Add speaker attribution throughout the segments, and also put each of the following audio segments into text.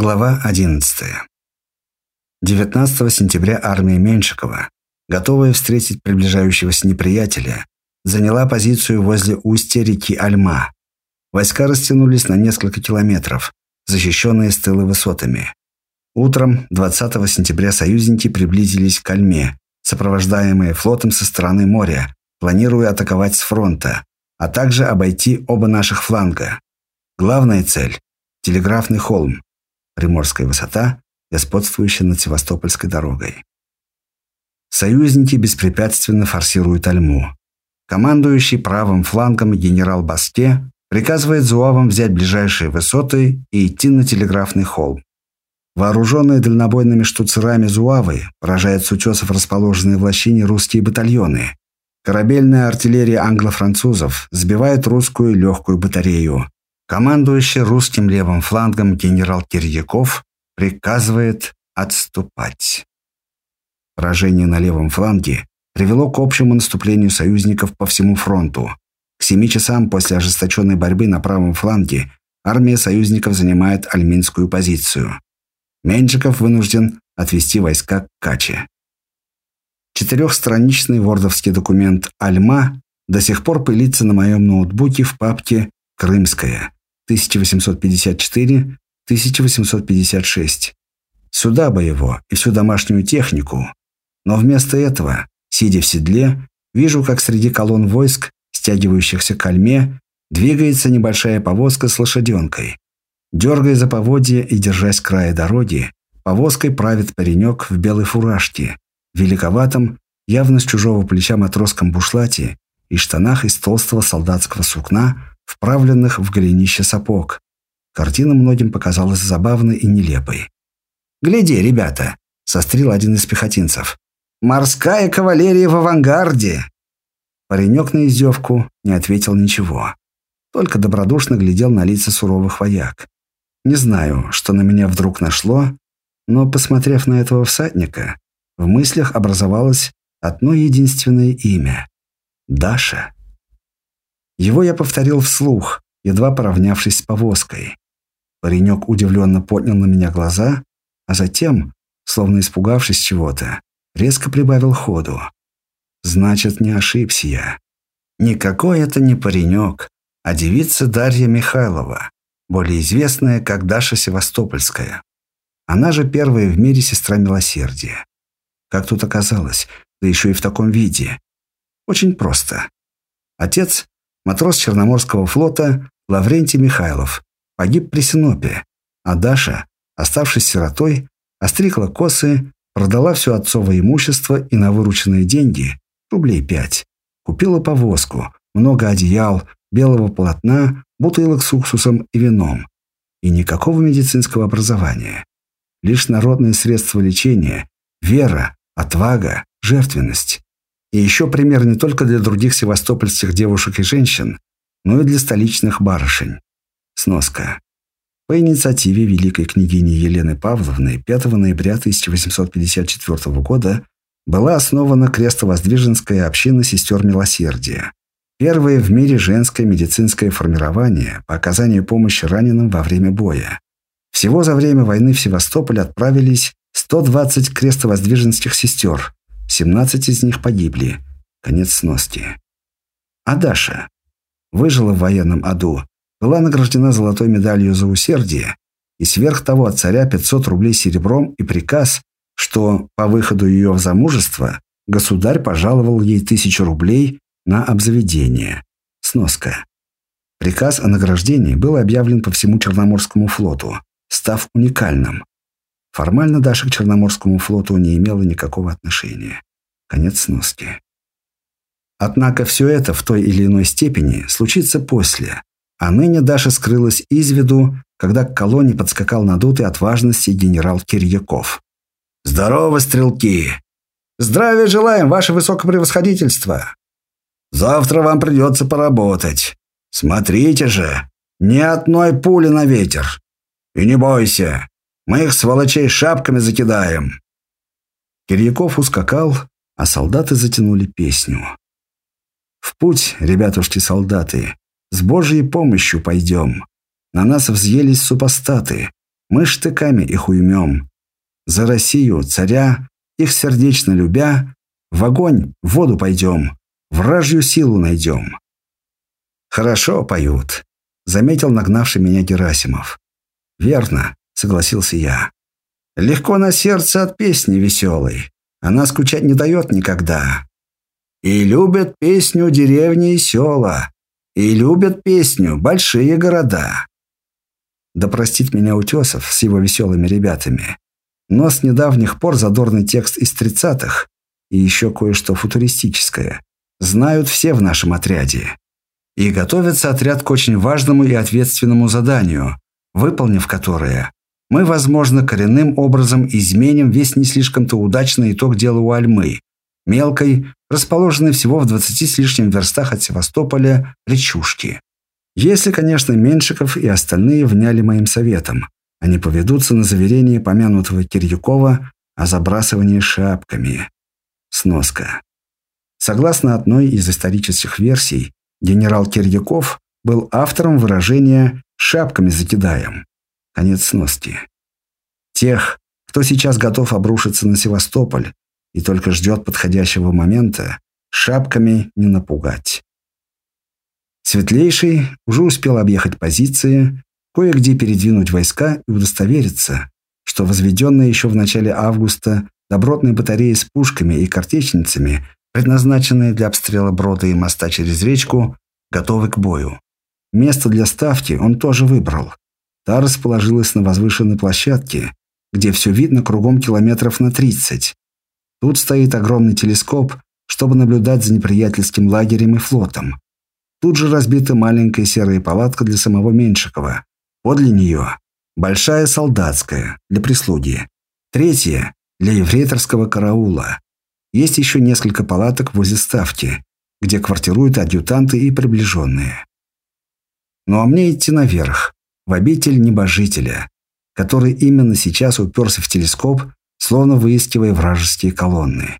Speaker 1: Глава 11. 19 сентября армия Меньшикова, готовая встретить приближающегося неприятеля, заняла позицию возле устья реки Альма. Войска растянулись на несколько километров, защищенные с тыла высотами. Утром 20 сентября союзники приблизились к Альме, сопровождаемые флотом со стороны моря, планируя атаковать с фронта, а также обойти оба наших фланга. Главная цель – телеграфный холм, Приморская высота, господствующая над Севастопольской дорогой. Союзники беспрепятственно форсируют Альму. Командующий правым флангом генерал Басте приказывает зуавам взять ближайшие высоты и идти на телеграфный холм. Вооруженные дальнобойными штуцерами зуавы поражают с утесов расположенные в лощине русские батальоны. Корабельная артиллерия англо-французов сбивает русскую легкую батарею. Командующий русским левым флангом генерал Кирьяков приказывает отступать. Поражение на левом фланге привело к общему наступлению союзников по всему фронту. К семи часам после ожесточенной борьбы на правом фланге армия союзников занимает альминскую позицию. Меньшиков вынужден отвести войска к Каче. Четырехстраничный вордовский документ «Альма» до сих пор пылится на моем ноутбуке в папке «Крымская», 1854-1856. Сюда бы его и всю домашнюю технику. Но вместо этого, сидя в седле, вижу, как среди колонн войск, стягивающихся к кальме, двигается небольшая повозка с лошаденкой. Дергая за поводья и держась края дороги, повозкой правит паренек в белой фуражке, великоватом, явно с чужого плеча матросском бушлате и штанах из толстого солдатского сукна, вправленных в голенище сапог. Картина многим показалась забавной и нелепой. «Гляди, ребята!» — сострил один из пехотинцев. «Морская кавалерия в авангарде!» Паренек на издевку не ответил ничего. Только добродушно глядел на лица суровых вояк. Не знаю, что на меня вдруг нашло, но, посмотрев на этого всадника, в мыслях образовалось одно единственное имя — Даша. Его я повторил вслух, едва поравнявшись с повозкой. Паренек удивленно поднял на меня глаза, а затем, словно испугавшись чего-то, резко прибавил ходу. Значит, не ошибся я. Никакой это не паренек, а девица Дарья Михайлова, более известная как Даша Севастопольская. Она же первая в мире сестра милосердия. Как тут оказалось, да еще и в таком виде. Очень просто. Отец матрос Черноморского флота Лаврентий Михайлов, погиб при Синопе, а Даша, оставшись сиротой, остригла косы, продала все отцово имущество и на вырученные деньги, рублей пять, купила повозку, много одеял, белого полотна, бутылок с уксусом и вином. И никакого медицинского образования. Лишь народные средства лечения, вера, отвага, жертвенность. И еще пример не только для других севастопольских девушек и женщин, но и для столичных барышень. Сноска. По инициативе великой княгини Елены Павловны 5 ноября 1854 года была основана крестовоздвиженская община сестер милосердия. Первое в мире женское медицинское формирование по оказанию помощи раненым во время боя. Всего за время войны в Севастополь отправились 120 крестовоздвиженских сестер, 17 из них погибли. Конец сноски. А Даша выжила в военном аду, была награждена золотой медалью за усердие и сверх того от царя 500 рублей серебром и приказ, что по выходу ее в замужество государь пожаловал ей тысячу рублей на обзаведение. Сноска. Приказ о награждении был объявлен по всему Черноморскому флоту, став уникальным. Формально Даша к Черноморскому флоту не имела никакого отношения. Конец сноски. Однако все это в той или иной степени случится после, а ныне Даша скрылась из виду, когда к колонне подскакал надутый от важности генерал Кирьяков. «Здорово, стрелки!» «Здравия желаем, ваше высокопревосходительство!» «Завтра вам придется поработать. Смотрите же, ни одной пули на ветер. И не бойся, мы их сволочей шапками закидаем». Кирьяков ускакал, а солдаты затянули песню. «В путь, ребятушки-солдаты, с Божьей помощью пойдем. На нас взъелись супостаты. Мы штыками их уймем. За Россию, царя, их сердечно любя, в огонь, в воду пойдем, вражью силу найдем. Хорошо поют, заметил нагнавший меня Герасимов. Верно, согласился я. Легко на сердце от песни веселой. Она скучать не дает никогда. И любят песню деревни и села. И любят песню большие города. Да простит меня Утесов с его веселыми ребятами. Но с недавних пор задорный текст из тридцатых и еще кое-что футуристическое знают все в нашем отряде. И готовится отряд к очень важному и ответственному заданию, выполнив которое, мы, возможно, коренным образом изменим весь не слишком-то удачный итог дела у Альмы, мелкой, расположенной всего в 20 с лишним верстах от Севастополя, речушки. Если, конечно, Меншиков и остальные вняли моим советом, они поведутся на заверение помянутого Кирьякова о забрасывании шапками. Сноска. Согласно одной из исторических версий, генерал Кирьяков был автором выражения «шапками закидаем». Конец сноски. Тех, кто сейчас готов обрушиться на Севастополь и только ждет подходящего момента, шапками не напугать. Светлейший уже успел объехать позиции, кое-где передвинуть войска и удостовериться, что возведенные еще в начале августа добротные батареи с пушками и картечницами, предназначенные для обстрела брода и моста через речку, готовы к бою. Место для ставки он тоже выбрал. Та расположилась на возвышенной площадке, где все видно кругом километров на 30. Тут стоит огромный телескоп, чтобы наблюдать за неприятельским лагерем и флотом. Тут же разбита маленькая серая палатка для самого Меньшикова. Подле нее большая солдатская для прислуги. Третья для еврейторского караула. Есть еще несколько палаток возле ставки, где квартируют адъютанты и приближенные. Ну а мне идти наверх, в обитель небожителя, который именно сейчас уперся в телескоп, словно выискивая вражеские колонны.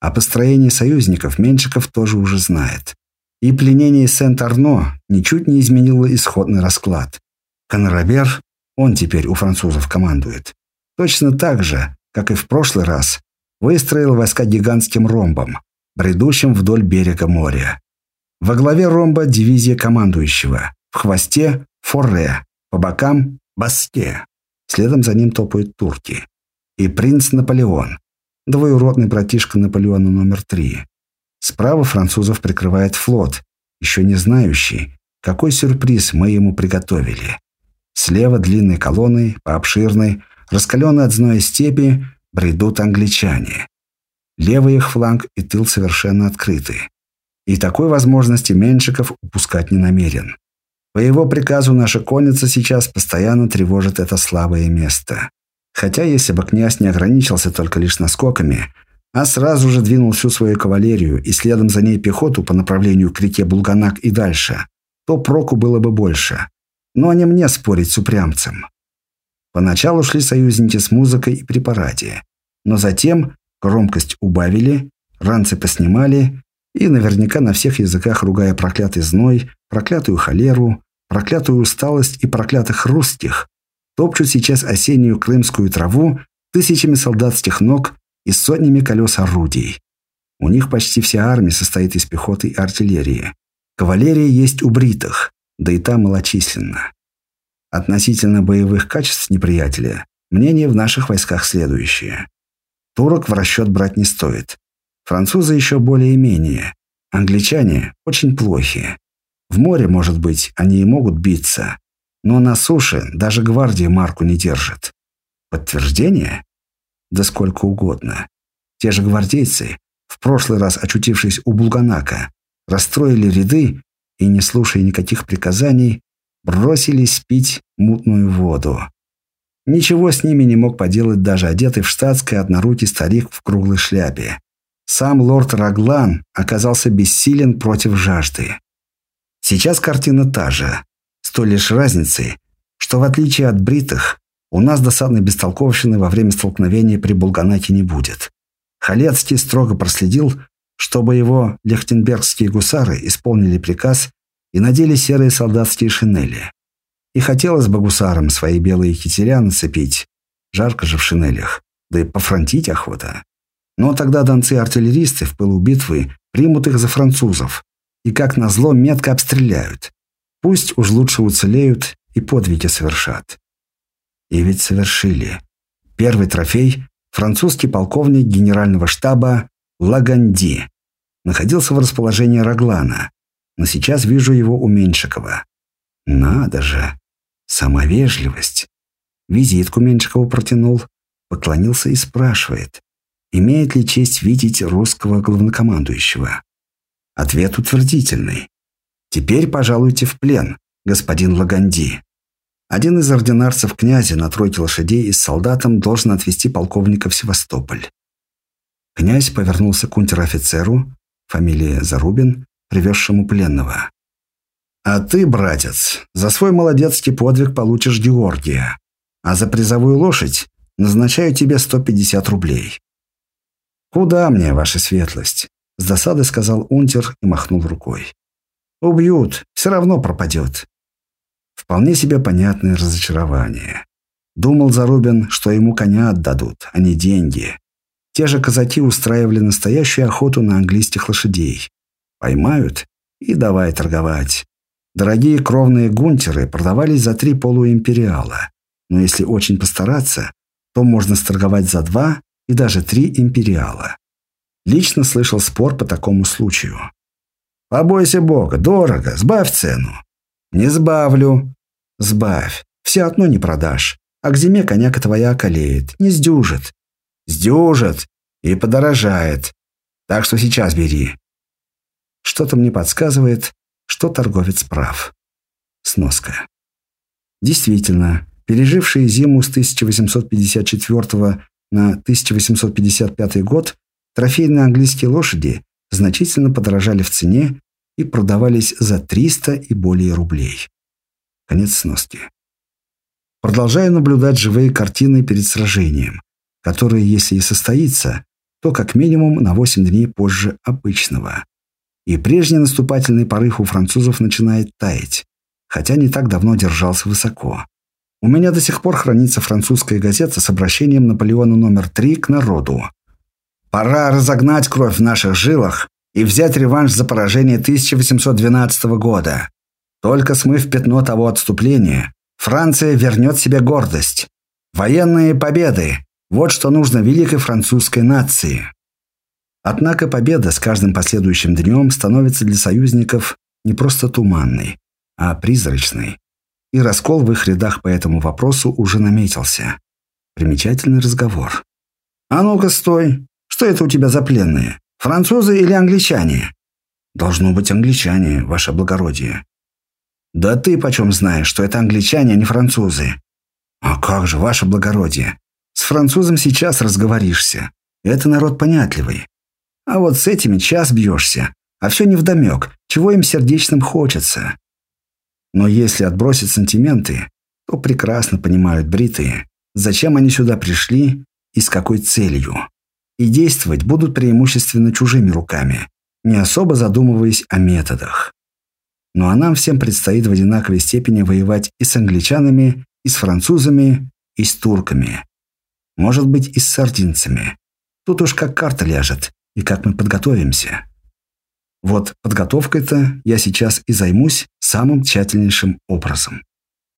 Speaker 1: О построении союзников Меньшиков тоже уже знает. И пленение Сент-Арно ничуть не изменило исходный расклад. Конорабер, он теперь у французов командует, точно так же, как и в прошлый раз, выстроил войска гигантским ромбом, бредущим вдоль берега моря. Во главе ромба дивизия командующего, в хвосте – Форре, по бокам – Баске. Следом за ним топают турки. И принц Наполеон, двоюродный братишка Наполеона номер три. Справа французов прикрывает флот, еще не знающий, какой сюрприз мы ему приготовили. Слева длинной колонной, по обширной, раскаленной от зноя степи, бредут англичане. Левый их фланг и тыл совершенно открыты. И такой возможности Меншиков упускать не намерен. По его приказу наша конница сейчас постоянно тревожит это слабое место. Хотя если бы князь не ограничился только лишь наскоками, а сразу же двинул всю свою кавалерию и следом за ней пехоту по направлению к реке Булганак и дальше, то проку было бы больше. Но не мне спорить с упрямцем. Поначалу шли союзники с музыкой и при но затем громкость убавили, ранцы поснимали и наверняка на всех языках ругая проклятый зной, проклятую холеру, проклятую усталость и проклятых русских, топчут сейчас осеннюю крымскую траву тысячами солдатских ног и сотнями колес орудий. У них почти вся армия состоит из пехоты и артиллерии. Кавалерия есть у бритых, да и та малочисленна. Относительно боевых качеств неприятеля, мнение в наших войсках следующее. Турок в расчет брать не стоит. Французы еще более-менее. Англичане очень плохи. В море, может быть, они и могут биться. Но на суше даже гвардия марку не держит. Подтверждение? да сколько угодно. Те же гвардейцы, в прошлый раз очутившись у Булганака, расстроили ряды и, не слушая никаких приказаний, бросились пить мутную воду. Ничего с ними не мог поделать даже одетый в штатское однорукий старик в круглой шляпе. Сам лорд Раглан оказался бессилен против жажды. Сейчас картина та же, с той лишь разницей, что в отличие от бритых, у нас досадной бестолковщины во время столкновения при Булганаке не будет. Халецкий строго проследил, чтобы его лехтенбергские гусары исполнили приказ и надели серые солдатские шинели. И хотелось бы гусарам свои белые кителя нацепить. Жарко же в шинелях. Да и пофронтить охота. Но тогда донцы-артиллеристы в пылу битвы примут их за французов. И как назло метко обстреляют. Пусть уж лучше уцелеют и подвиги совершат. И ведь совершили. Первый трофей – французский полковник генерального штаба Лаганди. Находился в расположении Раглана, но сейчас вижу его у Меньшикова. Надо же! Сама вежливость. Визитку Меньшикову протянул, поклонился и спрашивает, имеет ли честь видеть русского главнокомандующего. Ответ утвердительный. «Теперь пожалуйте в плен, господин Лаганди». Один из ординарцев князя на тройке лошадей и с солдатом должен отвезти полковника в Севастополь. Князь повернулся к унтер-офицеру, фамилия Зарубин, привезшему пленного. «А ты, братец, за свой молодецкий подвиг получишь Георгия, а за призовую лошадь назначаю тебе 150 рублей». «Куда мне, ваша светлость?» — с досадой сказал унтер и махнул рукой. «Убьют, все равно пропадет. Вполне себе понятное разочарование. Думал Зарубин, что ему коня отдадут, а не деньги. Те же казаки устраивали настоящую охоту на английских лошадей. Поймают и давай торговать. Дорогие кровные гунтеры продавались за три полуимпериала. Но если очень постараться, то можно сторговать за два и даже три империала. Лично слышал спор по такому случаю. «Побойся Бога, дорого, сбавь цену». «Не сбавлю». «Сбавь. Все одно не продашь. А к зиме коняка твоя околеет. Не сдюжит». «Сдюжит. И подорожает. Так что сейчас бери». Что-то мне подсказывает, что торговец прав. Сноска. Действительно, пережившие зиму с 1854 на 1855 год, трофейные английские лошади значительно подорожали в цене и продавались за 300 и более рублей. Конец сноски. Продолжаю наблюдать живые картины перед сражением, которое, если и состоится, то как минимум на 8 дней позже обычного. И прежний наступательный порыв у французов начинает таять, хотя не так давно держался высоко. У меня до сих пор хранится французская газета с обращением Наполеона номер 3 к народу. «Пора разогнать кровь в наших жилах и взять реванш за поражение 1812 года. Только смыв пятно того отступления, Франция вернет себе гордость. Военные победы – вот что нужно великой французской нации». Однако победа с каждым последующим днем становится для союзников не просто туманной, а призрачной. И раскол в их рядах по этому вопросу уже наметился. Примечательный разговор. «А ну-ка, стой! Что это у тебя за пленные? Французы или англичане?» «Должно быть англичане, ваше благородие». «Да ты почем знаешь, что это англичане, а не французы?» «А как же, ваше благородие? С французом сейчас разговоришься. Это народ понятливый. А вот с этими час бьешься, а все невдомек, чего им сердечным хочется. Но если отбросить сантименты, то прекрасно понимают бритые, зачем они сюда пришли и с какой целью и действовать будут преимущественно чужими руками, не особо задумываясь о методах. Ну а нам всем предстоит в одинаковой степени воевать и с англичанами, и с французами, и с турками. Может быть, и с сардинцами. Тут уж как карта ляжет, и как мы подготовимся. Вот подготовкой-то я сейчас и займусь самым тщательнейшим образом.